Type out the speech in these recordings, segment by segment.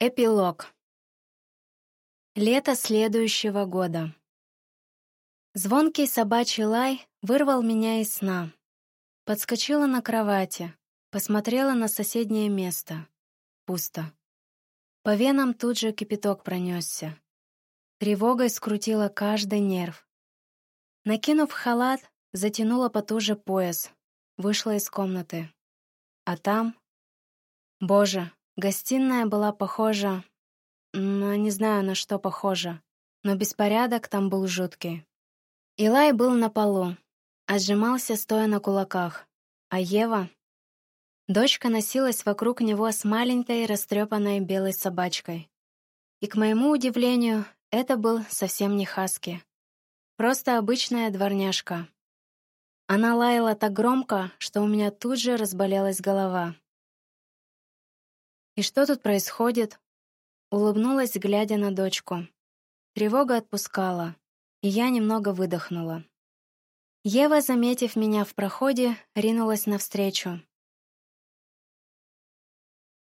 Эпилог. Лето следующего года. Звонкий собачий лай вырвал меня из сна. Подскочила на кровати, посмотрела на соседнее место. Пусто. По венам тут же кипяток пронесся. Тревогой скрутила каждый нерв. Накинув халат, затянула потуже пояс, вышла из комнаты. А там... Боже, Гостиная была похожа... Ну, не знаю, на что похожа, но беспорядок там был жуткий. Илай был на полу, отжимался, стоя на кулаках, а Ева... Дочка носилась вокруг него с маленькой растрепанной белой собачкой. И, к моему удивлению, это был совсем не Хаски. Просто обычная дворняжка. Она лаяла так громко, что у меня тут же разболелась голова. «И что тут происходит?» Улыбнулась, глядя на дочку. Тревога отпускала, и я немного выдохнула. Ева, заметив меня в проходе, ринулась навстречу.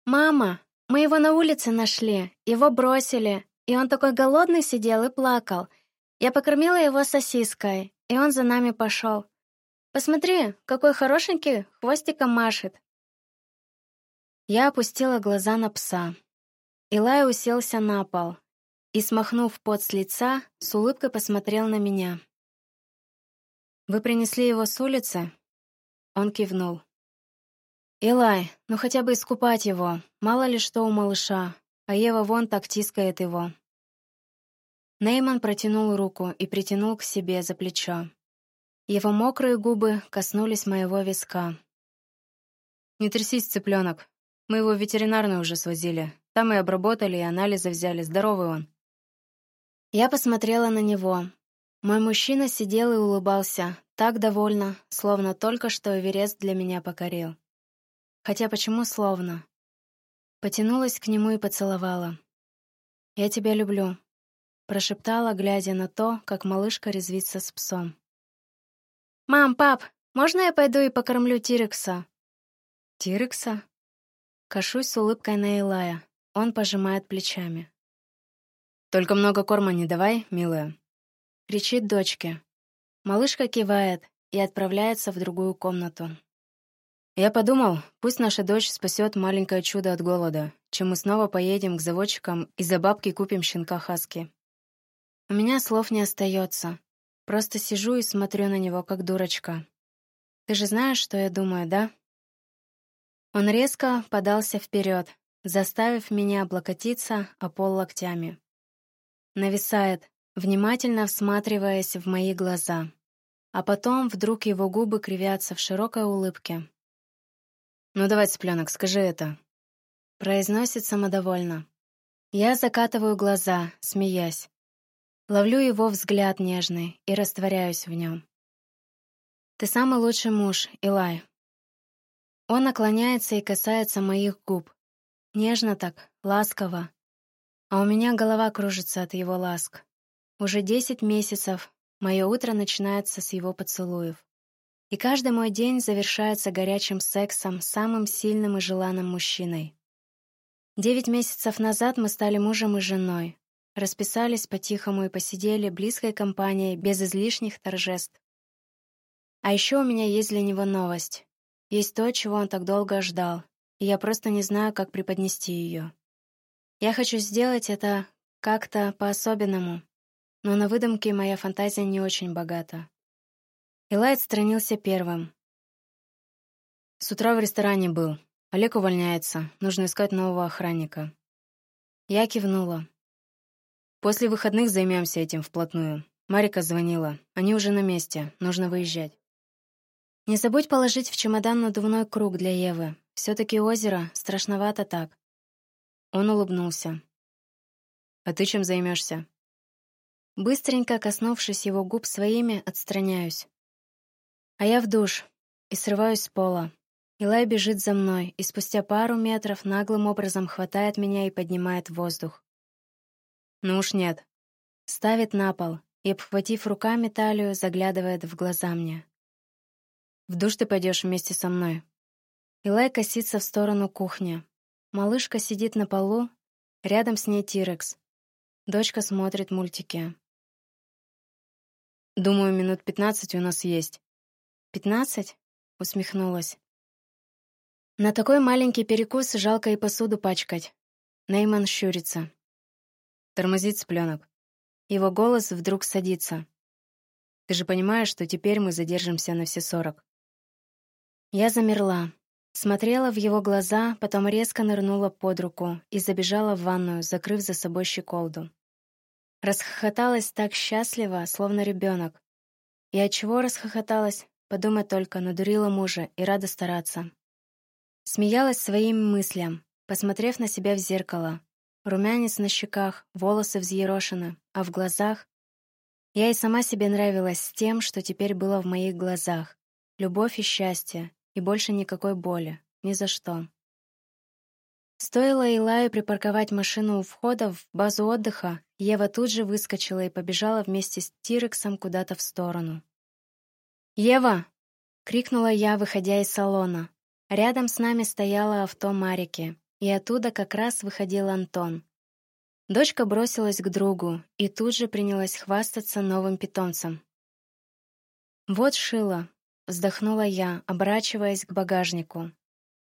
«Мама, мы его на улице нашли, его бросили, и он такой голодный сидел и плакал. Я покормила его сосиской, и он за нами пошел. Посмотри, какой хорошенький, хвостиком машет. Я опустила глаза на пса. Илай уселся на пол и, смахнув пот с лица, с улыбкой посмотрел на меня. «Вы принесли его с улицы?» Он кивнул. «Илай, ну хотя бы искупать его, мало ли что у малыша, а Ева вон так тискает его». Нейман протянул руку и притянул к себе за плечо. Его мокрые губы коснулись моего виска. «Не трясись, цыпленок, мы его в ветеринарную уже свозили. Там и обработали, и анализы взяли. Здоровый он. Я посмотрела на него. Мой мужчина сидел и улыбался, так довольно, словно только что Эверест для меня покорил. Хотя почему словно? Потянулась к нему и поцеловала. «Я тебя люблю», — прошептала, глядя на то, как малышка резвится с псом. «Мам, пап, можно я пойду и покормлю Тирекса?» «Тирекса?» Кашусь с улыбкой на Илая. Он пожимает плечами. «Только много корма не давай, милая», — кричит дочке. Малышка кивает и отправляется в другую комнату. Я подумал, пусть наша дочь спасет маленькое чудо от голода, чем мы снова поедем к заводчикам и за бабки купим щенка Хаски. У меня слов не остается. Просто сижу и смотрю на него, как дурочка. Ты же знаешь, что я думаю, да? Он резко подался вперед, заставив меня облокотиться о пол локтями. Нависает, внимательно всматриваясь в мои глаза. А потом вдруг его губы кривятся в широкой улыбке. «Ну давай, цыпленок, скажи это», — произносит самодовольно. Я закатываю глаза, смеясь. Ловлю его взгляд нежный и растворяюсь в нем. «Ты самый лучший муж, Илай», он наклоняется и касается моих губ. Нежно так, ласково. А у меня голова кружится от его ласк. Уже десять месяцев мое утро начинается с его поцелуев. И каждый мой день завершается горячим сексом с самым сильным и желанным мужчиной. Девять месяцев назад мы стали мужем и женой. Расписались по-тихому и посидели близкой компанией без излишних торжеств. А еще у меня есть для него новость. Есть то, чего он так долго ждал, и я просто не знаю, как преподнести ее. Я хочу сделать это как-то по-особенному, но на выдумке моя фантазия не очень богата. Илайт странился первым. С утра в ресторане был. Олег увольняется, нужно искать нового охранника. Я кивнула. После выходных займемся этим вплотную. Марика звонила. Они уже на месте, нужно выезжать. Не забудь положить в чемодан надувной круг для Евы. Все-таки озеро страшновато так. Он улыбнулся. А ты чем займешься? Быстренько коснувшись его губ своими, отстраняюсь. А я в душ и срываюсь с пола. Илай бежит за мной, и спустя пару метров наглым образом хватает меня и поднимает в воздух. Ну уж нет. Ставит на пол и, обхватив руками талию, заглядывает в глаза мне. В душ ты пойдешь вместе со мной. Илай косится в сторону кухни. Малышка сидит на полу, Рядом с ней Тирекс. Дочка смотрит мультики. «Думаю, минут пятнадцать у нас есть». «Пятнадцать?» — усмехнулась. На такой маленький перекус жалко и посуду пачкать. Нейман щурится. Тормозит цыпленок. Его голос вдруг садится. Ты же понимаешь, что теперь мы задержимся на все сорок. Я замерла. Смотрела в его глаза, потом резко нырнула под руку и забежала в ванную, закрыв за собой щеколду. Расхохоталась так счастливо, словно ребенок. И от чего расхохоталась, подумать только, надурила мужа и рада стараться. Смеялась своим мыслям, посмотрев на себя в зеркало. Румянец на щеках, волосы взъерошены, а в глазах... Я и сама себе нравилась с тем, что теперь было в моих глазах. Любовь и счастье, и больше никакой боли. Ни за что. Стоило Илаю припарковать машину у входа в базу отдыха, Ева тут же выскочила и побежала вместе с Тирексом куда-то в сторону. «Ева!» — крикнула я, выходя из салона. Рядом с нами стояло авто Марики, и оттуда как раз выходил Антон. Дочка бросилась к другу и тут же принялась хвастаться новым питомцем. «Вот Шила», — вздохнула я, оборачиваясь к багажнику.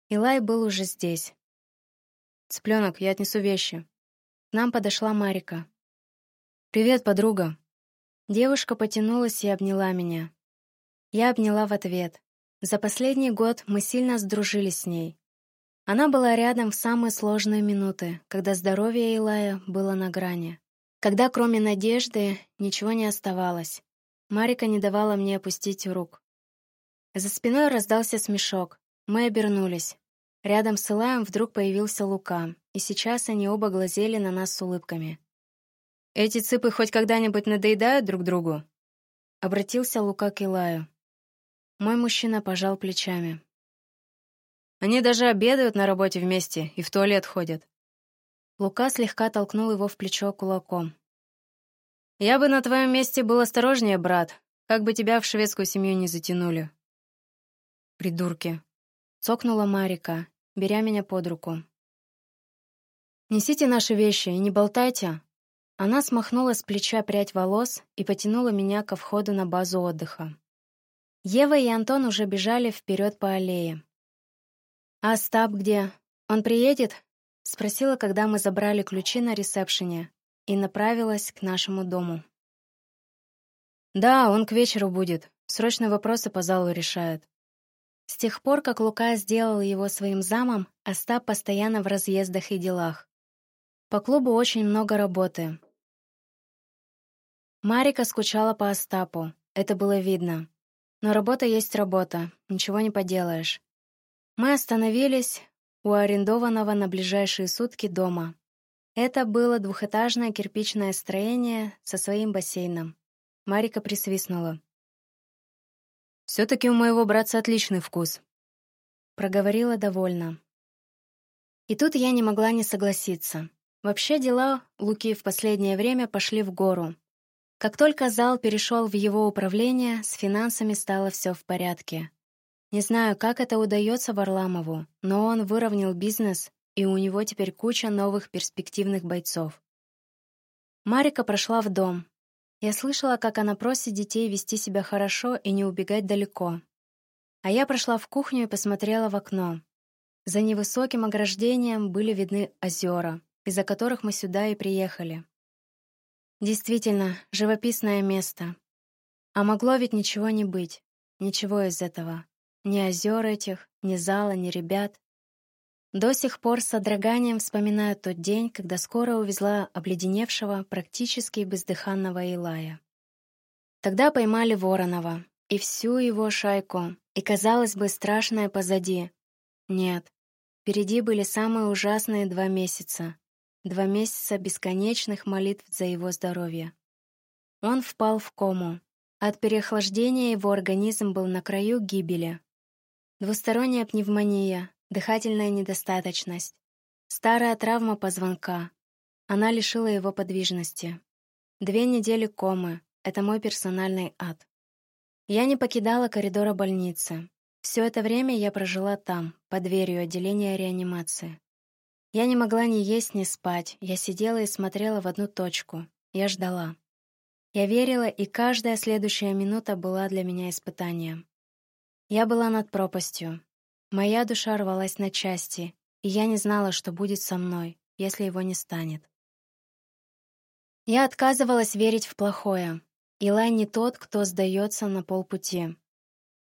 Илай был уже здесь. «Цыпленок, я отнесу вещи». К нам подошла Марика. «Привет, подруга». Девушка потянулась и обняла меня. Я обняла в ответ. За последний год мы сильно сдружились с ней. Она была рядом в самые сложные минуты, когда здоровье Илая было на грани. Когда кроме надежды ничего не оставалось. Марика не давала мне опустить рук. За спиной раздался смешок. Мы обернулись. Рядом с Илаем вдруг появился Лука, и сейчас они оба глазели на нас с улыбками. «Эти цыпы хоть когда-нибудь надоедают друг другу?» Обратился Лука к Илаю. Мой мужчина пожал плечами. Они даже обедают на работе вместе и в туалет ходят. Лука слегка толкнул его в плечо кулаком. «Я бы на твоем месте был осторожнее, брат, как бы тебя в шведскую семью не затянули». «Придурки», — цокнула Марика, беря меня под руку. «Несите наши вещи и не болтайте». Она смахнула с плеча прядь волос и потянула меня ко входу на базу отдыха. Ева и Антон уже бежали вперед по аллее. «А Стаб где? Он приедет?» — спросила, когда мы забрали ключи на ресепшене и направилась к нашему дому. «Да, он к вечеру будет. Срочные вопросы по залу решает». С тех пор, как Лука сделал его своим замом, Остап постоянно в разъездах и делах. По клубу очень много работы. Марика скучала по Остапу, это было видно. Но работа есть работа, ничего не поделаешь. Мы остановились у арендованного на ближайшие сутки дома. Это было двухэтажное кирпичное строение со своим бассейном. Марика присвистнула. «Все-таки у моего братца отличный вкус», — проговорила довольно. И тут я не могла не согласиться. Вообще дела Луки в последнее время пошли в гору. Как только зал перешел в его управление, с финансами стало все в порядке. Не знаю, как это удается Варламову, но он выровнял бизнес, и у него теперь куча новых перспективных бойцов. Марика прошла в дом. Я слышала, как она просит детей вести себя хорошо и не убегать далеко. А я прошла в кухню и посмотрела в окно. За невысоким ограждением были видны озера, из-за которых мы сюда и приехали. Действительно, живописное место. А могло ведь ничего не быть. Ничего из этого. Ни озер этих, ни зала, ни ребят. До сих пор с содроганием вспоминаю тот день, когда скоро увезла обледеневшего, практически бездыханного Илая. Тогда поймали Воронова и всю его шайку, и, казалось бы, страшное позади. Нет, впереди были самые ужасные два месяца, Два месяца бесконечных молитв за его здоровье. Он впал в кому. От переохлаждения его организм был на краю гибели. Двусторонняя пневмония, дыхательная недостаточность, старая травма позвонка. Она лишила его подвижности. Две недели комы — это мой персональный ад. Я не покидала коридора больницы. Все это время я прожила там, под дверью отделения реанимации. Я не могла ни есть, ни спать. Я сидела и смотрела в одну точку. Я ждала. Я верила, и каждая следующая минута была для меня испытанием. Я была над пропастью. Моя душа рвалась на части, и я не знала, что будет со мной, если его не станет. Я отказывалась верить в плохое. Илай не тот, кто сдается на полпути.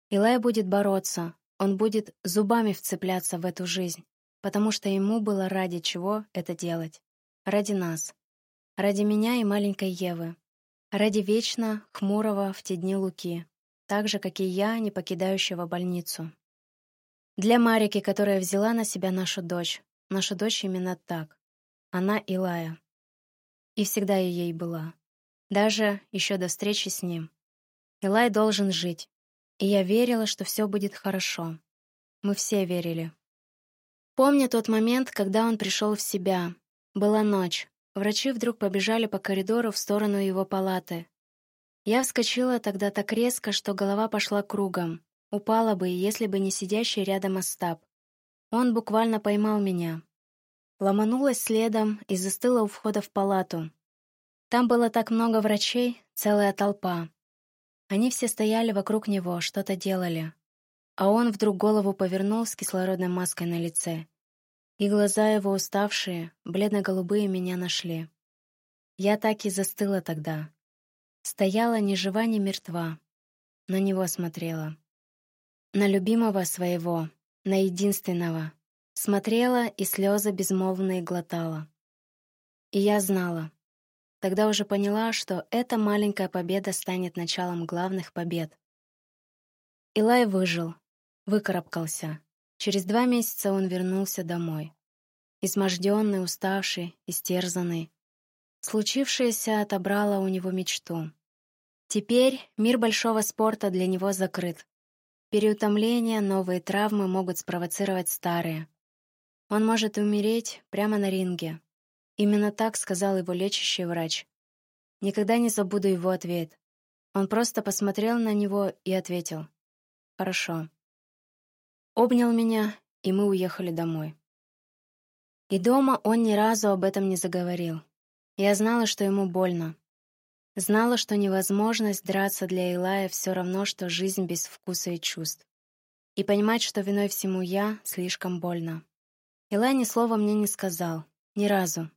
Илай будет бороться, он будет зубами вцепляться в эту жизнь, потому что ему было ради чего это делать. Ради нас. Ради меня и маленькой Евы. Ради вечно хмурого в те дни Луки, так же, как и я, не покидающего больницу. Для Марики, которая взяла на себя нашу дочь. Наша дочь именно так. Она Илая. И всегда ей была. Даже еще до встречи с ним. Илай должен жить, и я верила, что все будет хорошо. Мы все верили. Помню тот момент, когда он пришел в себя. Была ночь. Врачи вдруг побежали по коридору в сторону его палаты. Я вскочила тогда так резко, что голова пошла кругом. Упала бы, если бы не сидящий рядом Остап. Он буквально поймал меня. Ломанулась следом и застыла у входа в палату. Там было так много врачей, целая толпа. Они все стояли вокруг него, что-то делали. А он вдруг голову повернул с кислородной маской на лице. И глаза его уставшие, бледно-голубые, меня нашли. Я так и застыла тогда. Стояла ни жива, ни мертва. На него смотрела. На любимого своего, на единственного. Смотрела и слезы безмолвные глотала. И я знала, Тогда уже поняла, что эта маленькая победа станет началом главных побед. Илай выжил, выкарабкался. Через два месяца он вернулся домой. Изможденный, уставший, истерзанный. Случившееся отобрало у него мечту. Теперь мир большого спорта для него закрыт. Переутомление, новые травмы могут спровоцировать старые. Он может умереть прямо на ринге, Именно так сказал его лечащий врач. Никогда не забуду его ответ. Он просто посмотрел на него и ответил. «Хорошо». Обнял меня, и мы уехали домой. И дома он ни разу об этом не заговорил. Я знала, что ему больно. Знала, что невозможность драться для Илая все равно, что жизнь без вкуса и чувств. И понимать, что виной всему я, слишком больно. Илай ни слова мне не сказал. Ни разу.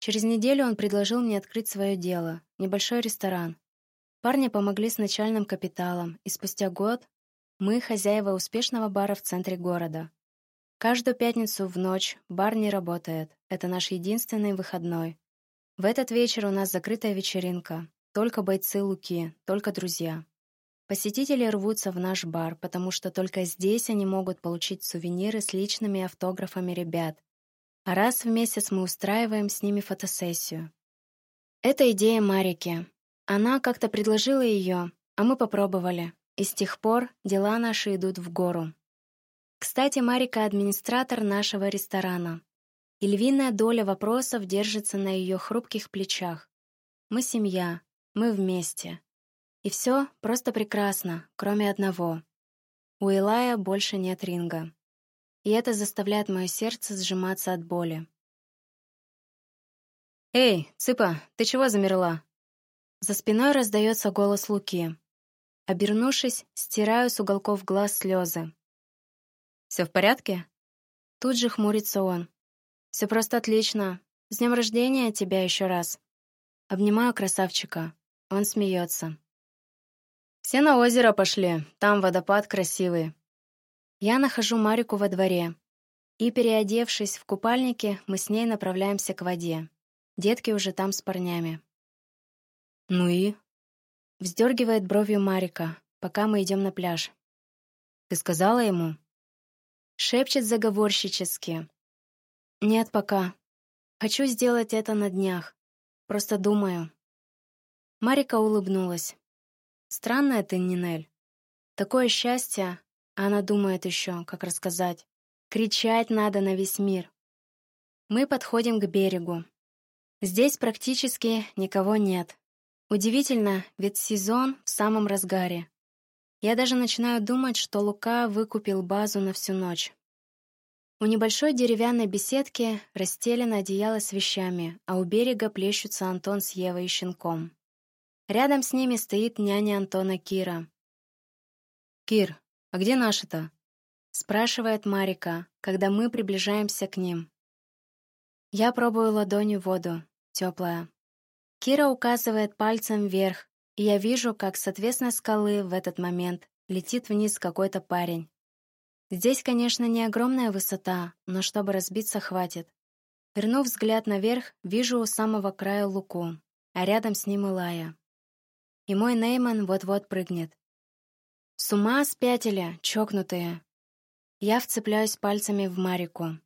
Через неделю он предложил мне открыть свое дело, небольшой ресторан. Парни помогли с начальным капиталом, и спустя год мы хозяева успешного бара в центре города. Каждую пятницу в ночь бар не работает. Это наш единственный выходной. В этот вечер у нас закрытая вечеринка. Только бойцы Луки, только друзья. Посетители рвутся в наш бар, потому что только здесь они могут получить сувениры с личными автографами ребят, а раз в месяц мы устраиваем с ними фотосессию. Это идея Марики. Она как-то предложила ее, а мы попробовали, и с тех пор дела наши идут в гору. Кстати, Марика — администратор нашего ресторана, и львиная доля вопросов держится на ее хрупких плечах. Мы семья, мы вместе. И все просто прекрасно, кроме одного. У Илая больше нет ринга и это заставляет мое сердце сжиматься от боли. «Эй, Цыпа, ты чего замерла?» За спиной раздается голос Луки. Обернувшись, стираю с уголков глаз слезы. «Все в порядке?» Тут же хмурится он. «Все просто отлично. С днем рождения тебя еще раз». Обнимаю красавчика. Он смеется. «Все на озеро пошли. Там водопад красивый. Я нахожу Марику во дворе. И, переодевшись в купальнике, мы с ней направляемся к воде. Детки уже там с парнями. «Ну и?» Вздергивает бровью Марика, пока мы идем на пляж. «Ты сказала ему?» Шепчет заговорщически. «Нет пока. Хочу сделать это на днях. Просто думаю». Марика улыбнулась. «Странная ты, Нинель. Такое счастье, она думает еще, как рассказать. Кричать надо на весь мир. Мы подходим к берегу. Здесь практически никого нет. Удивительно, ведь сезон в самом разгаре. Я даже начинаю думать, что Лука выкупил базу на всю ночь. У небольшой деревянной беседки расстелено одеяло с вещами, а у берега плещутся Антон с Евой и щенком. Рядом с ними стоит няня Антона Кира. «Кир, а где наши-то?» — спрашивает Марика, когда мы приближаемся к ним. Я пробую ладонью воду, теплая. Кира указывает пальцем вверх, и я вижу, как с отвесной скалы в этот момент летит вниз какой-то парень. Здесь, конечно, не огромная высота, но чтобы разбиться, хватит. Вернув взгляд наверх, вижу у самого края Луку, а рядом с ним Илая. И мой Нейман вот-вот прыгнет. С ума спятили, чокнутые. Я вцепляюсь пальцами в Марику.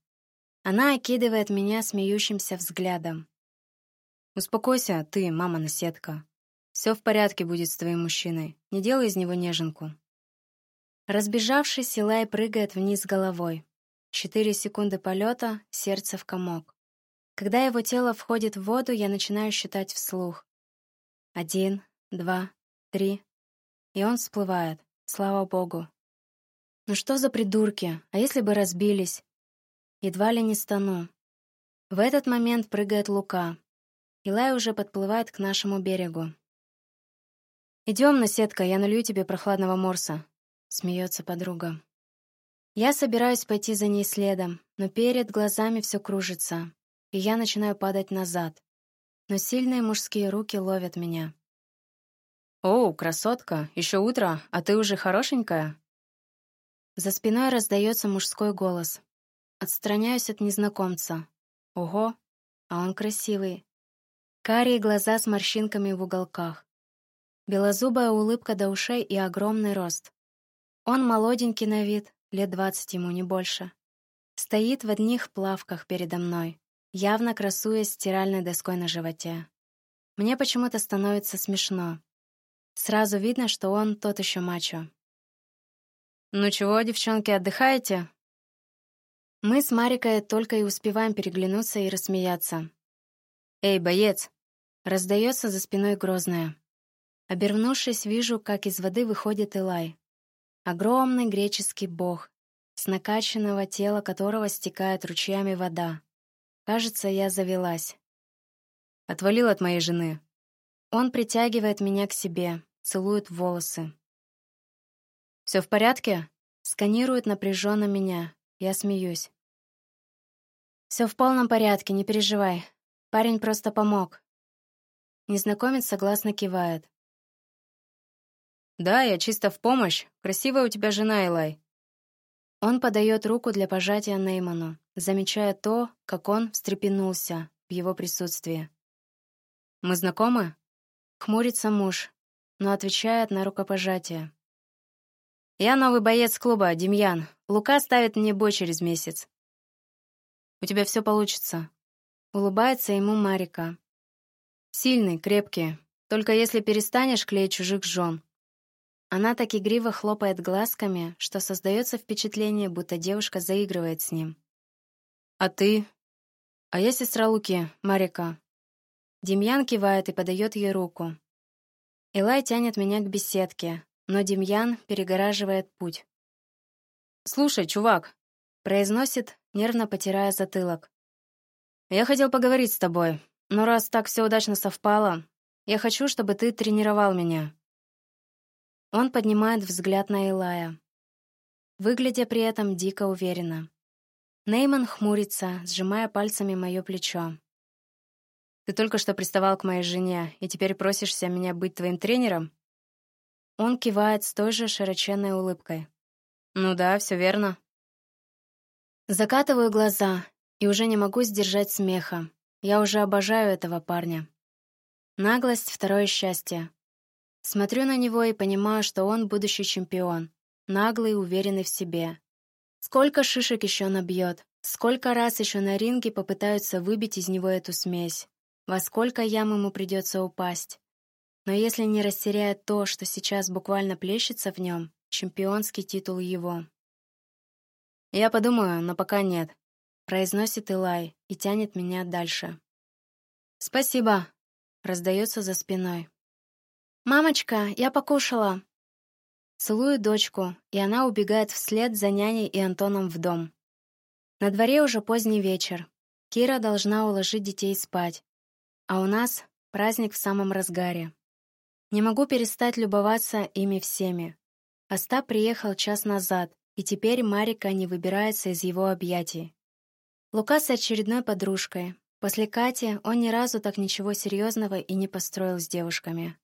Она окидывает меня смеющимся взглядом. «Успокойся, ты, мама-наседка. Все в порядке будет с твоим мужчиной. Не делай из него неженку». Разбежавшись, Илай прыгает вниз головой. Четыре секунды полета, сердце в комок. Когда его тело входит в воду, я начинаю считать вслух. Один, два, три. И он всплывает. Слава богу. Ну что за придурки? А если бы разбились? Едва ли не стану. В этот момент прыгает Лука. Илай уже подплывает к нашему берегу. «Идем, наседка, я налью тебе прохладного морса», смеется подруга. Я собираюсь пойти за ней следом, но перед глазами все кружится, и я начинаю падать назад. Но сильные мужские руки ловят меня. «Оу, красотка, еще утро, а ты уже хорошенькая?» За спиной раздается мужской голос. Отстраняюсь от незнакомца. Ого, а он красивый. Карие глаза с морщинками в уголках. Белозубая улыбка до ушей и огромный рост. Он молоденький на вид, лет двадцать ему, не больше. Стоит в одних плавках передо мной, явно красуясь стиральной доской на животе. Мне почему-то становится смешно. Сразу видно, что он тот еще мачо. «Ну чего, девчонки, отдыхаете?» Мы с Марикой только и успеваем переглянуться и рассмеяться. «Эй, боец!» — раздается за спиной грозная. Обернувшись, вижу, как из воды выходит Элай. Огромный греческий бог, с накачанного тела которого стекает ручьями вода. Кажется, я завелась. Отвалил от моей жены. Он притягивает меня к себе, целует волосы. Все в порядке? Сканирует напряженно меня. Я смеюсь. Все в полном порядке, не переживай. Парень просто помог. Незнакомец согласно кивает. «Да, я чисто в помощь. Красивая у тебя жена, Элай». Он подает руку для пожатия Нейману, замечая то, как он встрепенулся в его присутствии. «Мы знакомы?» Хмурится муж, но отвечает на рукопожатие. «Я новый боец клуба, Демьян. Лука ставит мне бой через месяц. У тебя все получится». Улыбается ему Марика. «Сильный, крепкий. Только если перестанешь клеить чужих жен. Она так игриво хлопает глазками, что создается впечатление, будто девушка заигрывает с ним. «А ты?» «А я сестра Луки, Марика». Демьян кивает и подает ей руку. Элай тянет меня к беседке, но Демьян перегораживает путь. «Слушай, чувак», — произносит, нервно потирая затылок. «Я хотел поговорить с тобой, но раз так все удачно совпало, я хочу, чтобы ты тренировал меня». Он поднимает взгляд на Илая, выглядя при этом дико уверенно. Нейман хмурится, сжимая пальцами мое плечо. «Ты только что приставал к моей жене, и теперь просишься меня быть твоим тренером?» Он кивает с той же широченной улыбкой. «Ну да, все верно». Закатываю глаза и уже не могу сдержать смеха. Я уже обожаю этого парня. Наглость — второе счастье. Смотрю на него и понимаю, что он будущий чемпион. Наглый и уверенный в себе. Сколько шишек еще набьет, сколько раз еще на ринге попытаются выбить из него эту смесь, во сколько ям ему придется упасть. Но если не растеряет то, что сейчас буквально плещется в нем, чемпионский титул его. «Я подумаю, но пока нет», — произносит Илай и тянет меня дальше. «Спасибо», — раздается за спиной. «Мамочка, я покушала!» Целую дочку, и она убегает вслед за няней и Антоном в дом. На дворе уже поздний вечер. Кира должна уложить детей спать. А у нас праздник в самом разгаре. Не могу перестать любоваться ими всеми. Остап приехал час назад, и теперь Марика не выбирается из его объятий. Лука с очередной подружкой. После Кати он ни разу так ничего серьезного и не построил с девушками.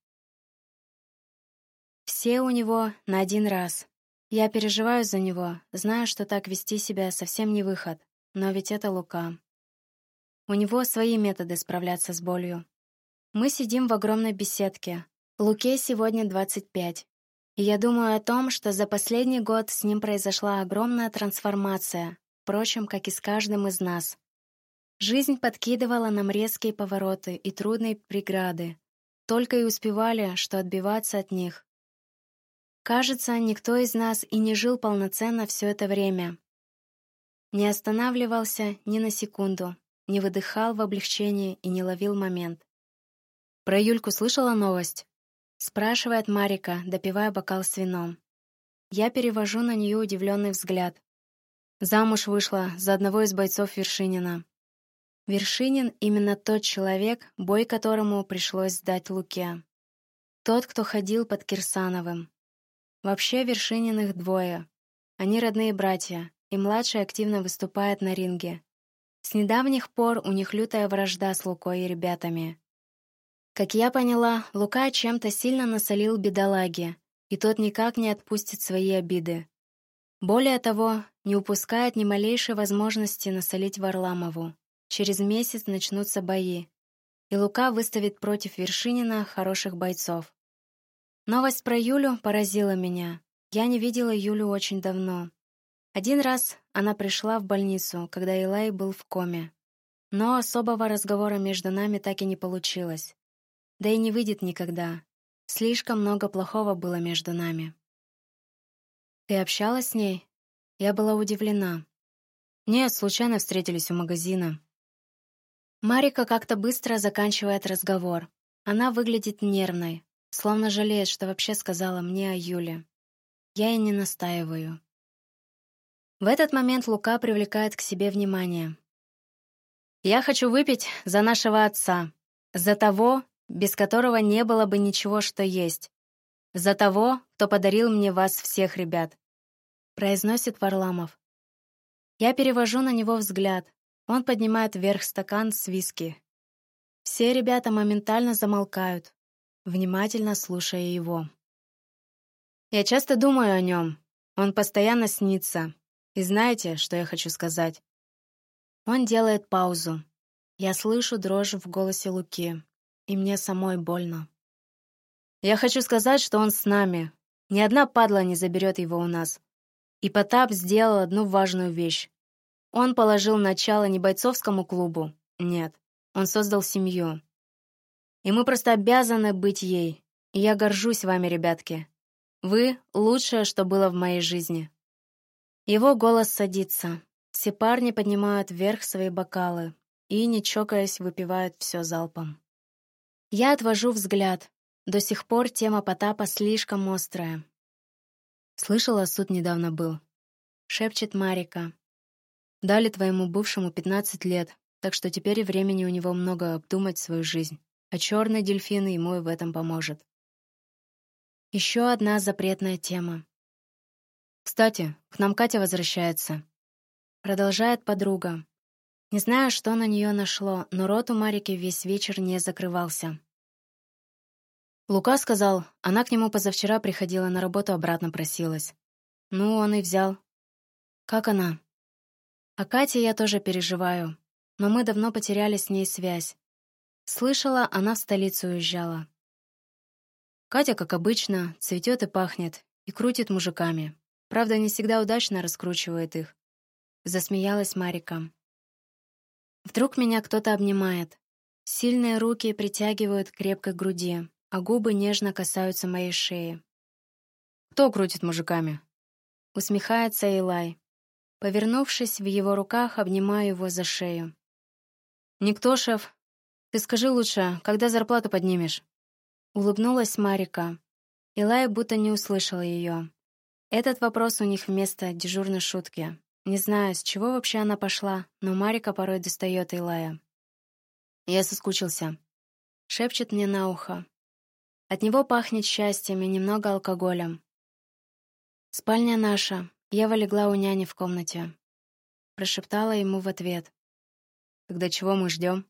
Все у него на один раз. Я переживаю за него, знаю, что так вести себя совсем не выход, но ведь это Лука. У него свои методы справляться с болью. Мы сидим в огромной беседке. Луке сегодня 25. И я думаю о том, что за последний год с ним произошла огромная трансформация, впрочем, как и с каждым из нас. Жизнь подкидывала нам резкие повороты и трудные преграды. Только и успевали, что отбиваться от них. Кажется, никто из нас и не жил полноценно все это время. Не останавливался ни на секунду, не выдыхал в облегчении и не ловил момент. «Про Юльку слышала новость?» спрашивает Марика, допивая бокал с вином. Я перевожу на нее удивленный взгляд. Замуж вышла за одного из бойцов Вершинина. Вершинин — именно тот человек, бой которому пришлось сдать Луке. Тот, кто ходил под Кирсановым. Вообще Вершининых двое. Они родные братья, и младший активно выступает на ринге. С недавних пор у них лютая вражда с Лукой и ребятами. Как я поняла, Лука чем-то сильно насолил бедолаге, и тот никак не отпустит свои обиды. Более того, не упускает ни малейшей возможности насолить Варламову. Через месяц начнутся бои, и Лука выставит против Вершинина хороших бойцов. Новость про Юлю поразила меня. Я не видела Юлю очень давно. Один раз она пришла в больницу, когда Илай был в коме. Но особого разговора между нами так и не получилось. Да и не выйдет никогда. Слишком много плохого было между нами. Ты общалась с ней? Я была удивлена. Нет, случайно встретились у магазина. Марика как-то быстро заканчивает разговор. Она выглядит нервной, словно жалеет, что вообще сказала мне о Юле. Я и не настаиваю. В этот момент Лука привлекает к себе внимание. «Я хочу выпить за нашего отца, за того, без которого не было бы ничего, что есть. За того, кто подарил мне вас всех, ребят», — произносит Варламов. Я перевожу на него взгляд. Он поднимает вверх стакан с виски. Все ребята моментально замолкают, внимательно слушая его. Я часто думаю о нем. Он постоянно снится. И знаете, что я хочу сказать? Он делает паузу. Я слышу дрожь в голосе Луки и мне самой больно. Я хочу сказать, что он с нами. Ни одна падла не заберет его у нас. И Потап сделал одну важную вещь. Он положил начало не бойцовскому клубу, нет, он создал семью. И мы просто обязаны быть ей. И я горжусь вами, ребятки. Вы — лучшее, что было в моей жизни. Его голос садится. Все парни поднимают вверх свои бокалы и, не чокаясь, выпивают все залпом. Я отвожу взгляд. До сих пор тема Потапа слишком острая. «Слышала, суд недавно был», — шепчет Марика. «Дали твоему бывшему 15 лет, так что теперь времени у него много обдумать свою жизнь, а черный дельфин ему и в этом поможет». Еще одна запретная тема. «Кстати, к нам Катя возвращается», — продолжает подруга. Не знаю, что на нее нашло, но рот у Марики весь вечер не закрывался. Лука сказал, она к нему позавчера приходила на работу, обратно просилась. Ну, он и взял. Как она? О Кате я тоже переживаю, но мы давно потеряли с ней связь. Слышала, она в столицу уезжала. Катя, как обычно, цветет и пахнет, и крутит мужиками. Правда, не всегда удачно раскручивает их. Засмеялась Марика. Вдруг меня кто-то обнимает. Сильные руки притягивают крепко к груди, а губы нежно касаются моей шеи. «Кто крутит мужиками?» Усмехается Илай. Повернувшись, в его руках обнимаю его за шею. «Никто, шеф. Ты скажи лучше, когда зарплату поднимешь?» Улыбнулась Марика. Илай будто не услышала ее. Этот вопрос у них вместо дежурной шутки. Не знаю, с чего вообще она пошла, но Марика порой достает Илая. Я соскучился. Шепчет мне на ухо. От него пахнет счастьем и немного алкоголем. Спальня наша. Ева легла у няни в комнате. Прошептала ему в ответ. Тогда чего мы ждем?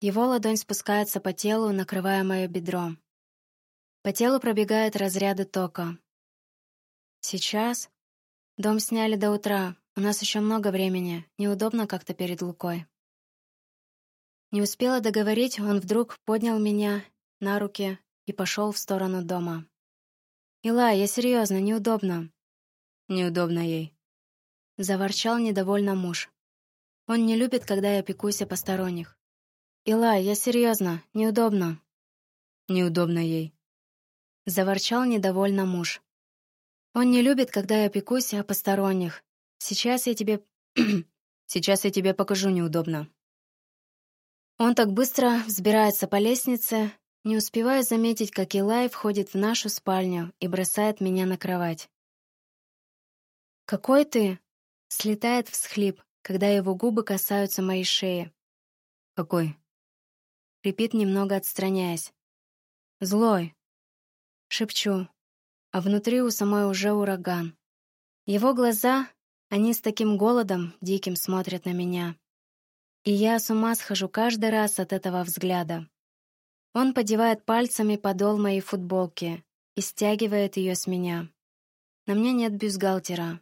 Его ладонь спускается по телу, накрывая мое бедро. По телу пробегают разряды тока. Сейчас? Дом сняли до утра. У нас еще много времени. Неудобно как-то перед Лукой. Не успела договорить, он вдруг поднял меня на руки и пошел в сторону дома. «Илай, я серьезно, неудобно». «Неудобно ей», — заворчал недовольно муж. «Он не любит, когда я пекусь о посторонних». «Илай, я серьезно, неудобно». «Неудобно ей», — заворчал недовольно муж. Он не любит, когда я пекусь о посторонних. Сейчас я тебе... Сейчас я тебе покажу неудобно. Он так быстро взбирается по лестнице, не успевая заметить, как Илай входит в нашу спальню и бросает меня на кровать. «Какой ты?» — слетает всхлип, когда его губы касаются моей шеи. «Какой?» — крепит немного отстраняясь. «Злой!» — шепчу, а внутри у самой уже ураган. Его глаза, они с таким голодом диким смотрят на меня. И я с ума схожу каждый раз от этого взгляда. Он подевает пальцами подол моей футболки и стягивает ее с меня. На мне нет бюстгальтера.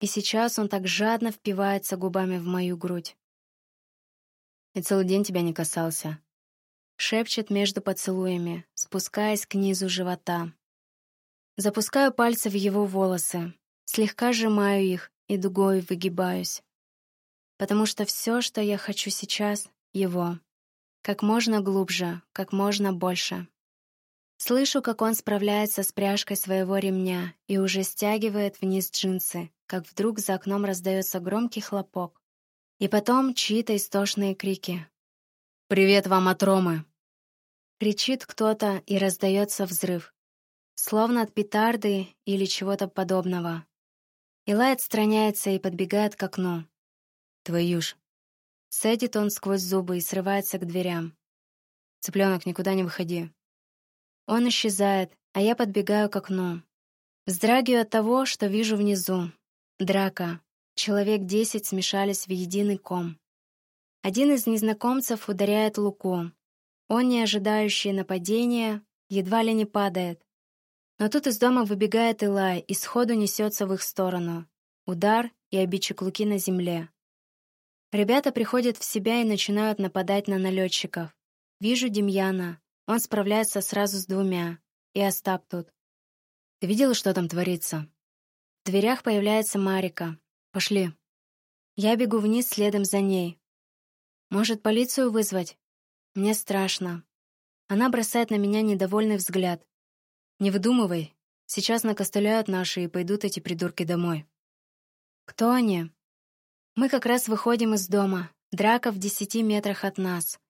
И сейчас он так жадно впивается губами в мою грудь. «И целый день тебя не касался», шепчет между поцелуями, спускаясь к низу живота. Запускаю пальцы в его волосы, слегка сжимаю их и дугой выгибаюсь. Потому что все, что я хочу сейчас, его. Как можно глубже, как можно больше. Слышу, как он справляется с пряжкой своего ремня и уже стягивает вниз джинсы, как вдруг за окном раздается громкий хлопок. И потом чьи-то истошные крики. «Привет вам от Ромы!» Кричит кто-то, и раздается взрыв. Словно от петарды или чего-то подобного. Илай отстраняется и подбегает к окну. «Твою ж!» Садит он сквозь зубы и срывается к дверям. «Цыпленок, никуда не выходи!» Он исчезает, а я подбегаю к окну. Вздрагиваю от того, что вижу внизу. Драка. Человек десять смешались в единый ком. Один из незнакомцев ударяет Луку. Он, не ожидающий нападения, едва ли не падает. Но тут из дома выбегает Илай и сходу несется в их сторону. Удар и обидчик Луки на земле. Ребята приходят в себя и начинают нападать на налетчиков. Вижу Демьяна. Он справляется сразу с двумя. И Остап тут. Ты видела, что там творится? В дверях появляется Марика. Пошли. Я бегу вниз следом за ней. Может, полицию вызвать? Мне страшно. Она бросает на меня недовольный взгляд. Не выдумывай. Сейчас накостыляют наши и пойдут эти придурки домой. Кто они? Мы как раз выходим из дома. Драка в десяти метрах от нас.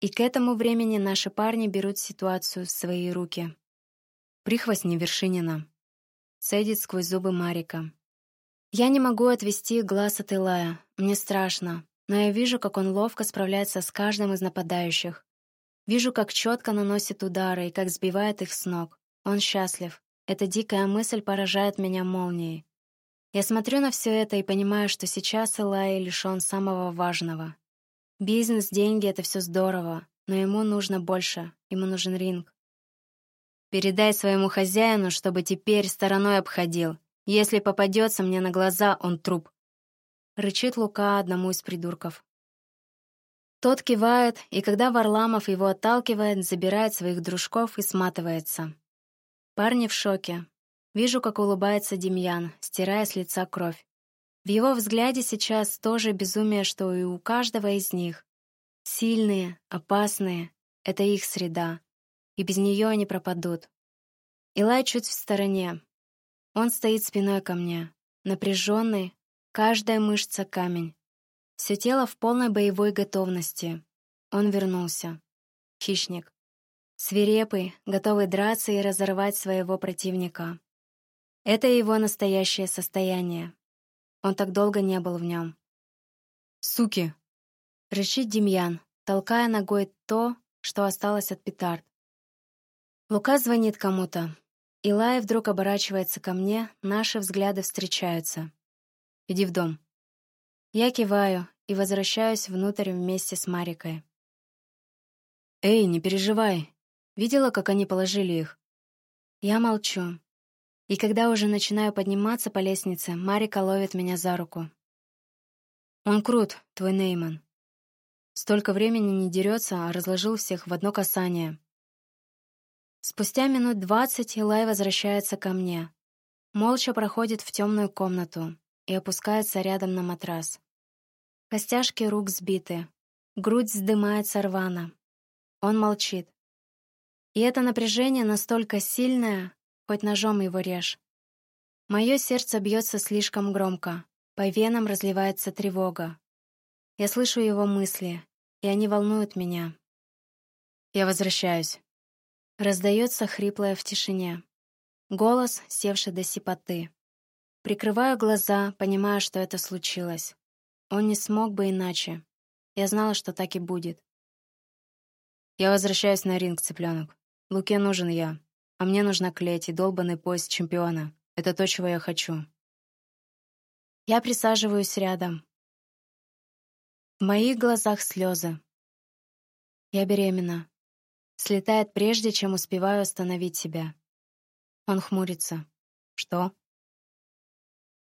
И к этому времени наши парни берут ситуацию в свои руки. Прихвостни Вершинина. Цедит сквозь зубы Марика. Я не могу отвести глаз от Илая. Мне страшно. Но я вижу, как он ловко справляется с каждым из нападающих. Вижу, как четко наносит удары и как сбивает их с ног. Он счастлив. Эта дикая мысль поражает меня молнией. Я смотрю на все это и понимаю, что сейчас Элай лишен самого важного. Бизнес, деньги — это все здорово, но ему нужно больше, ему нужен ринг. Передай своему хозяину, чтобы теперь стороной обходил. Если попадется мне на глаза, он труп. Рычит Лука одному из придурков. Тот кивает, и когда Варламов его отталкивает, забирает своих дружков и сматывается. Парни в шоке. Вижу, как улыбается Демьян, стирая с лица кровь. В его взгляде сейчас тоже безумие, что и у каждого из них. Сильные, опасные — это их среда, и без нее они пропадут. Илай чуть в стороне. Он стоит спиной ко мне, напряженный, Каждая мышца — камень. Все тело в полной боевой готовности. Он вернулся. Хищник. Свирепый, готовый драться и разорвать своего противника. Это его настоящее состояние. Он так долго не был в нем. «Суки!» — рычит Демьян, толкая ногой то, что осталось от петард. Лука звонит кому-то. Илай вдруг оборачивается ко мне, наши взгляды встречаются. «Иди в дом». Я киваю и возвращаюсь внутрь вместе с Марикой. «Эй, не переживай. Видела, как они положили их?» Я молчу. И когда уже начинаю подниматься по лестнице, Марика ловит меня за руку. «Он крут, твой Нейман. Столько времени не дерется, а разложил всех в одно касание». Спустя минут двадцать Илай возвращается ко мне. Молча проходит в темную комнату и опускается рядом на матрас. Костяшки рук сбиты, грудь вздымается рвано. Он молчит. И это напряжение настолько сильное, хоть ножом его режь. Мое сердце бьется слишком громко, по венам разливается тревога. Я слышу его мысли, и они волнуют меня. Я возвращаюсь. Раздается хриплое в тишине. Голос, севший до сипоты. Прикрываю глаза, понимая, что это случилось. Он не смог бы иначе. Я знала, что так и будет. Я возвращаюсь на ринг, цыпленок. Луке нужен я, а мне нужна клеть и долбанный пояс чемпиона. Это то, чего я хочу. Я присаживаюсь рядом. В моих глазах слезы. Я беременна слетает прежде, чем успеваю остановить себя. Он хмурится. Что?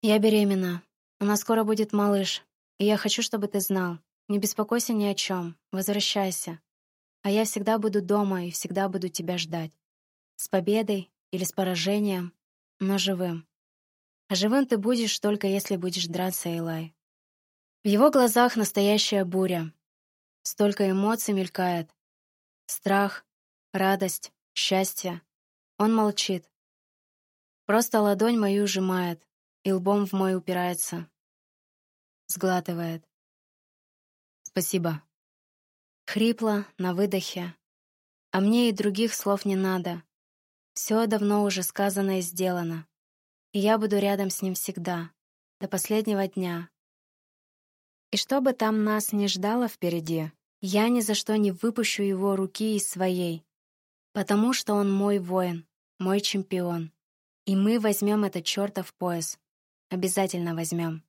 Я беременна. У нас скоро будет малыш. И я хочу, чтобы ты знал. Не беспокойся ни о чем. Возвращайся. А я всегда буду дома и всегда буду тебя ждать. С победой или с поражением, но живым. А живым ты будешь только если будешь драться, Элай. В его глазах настоящая буря. Столько эмоций мелькает, Страх, радость, счастье. Он молчит. Просто ладонь мою сжимает и лбом в мой упирается. Сглатывает. Спасибо. Хрипло, на выдохе. А мне и других слов не надо. Все давно уже сказано и сделано. И я буду рядом с ним всегда, до последнего дня. И что бы там нас не ждало впереди, я ни за что не выпущу его руки из своей, потому что он мой воин, мой чемпион. И мы возьмем этот чертов пояс. Обязательно возьмем.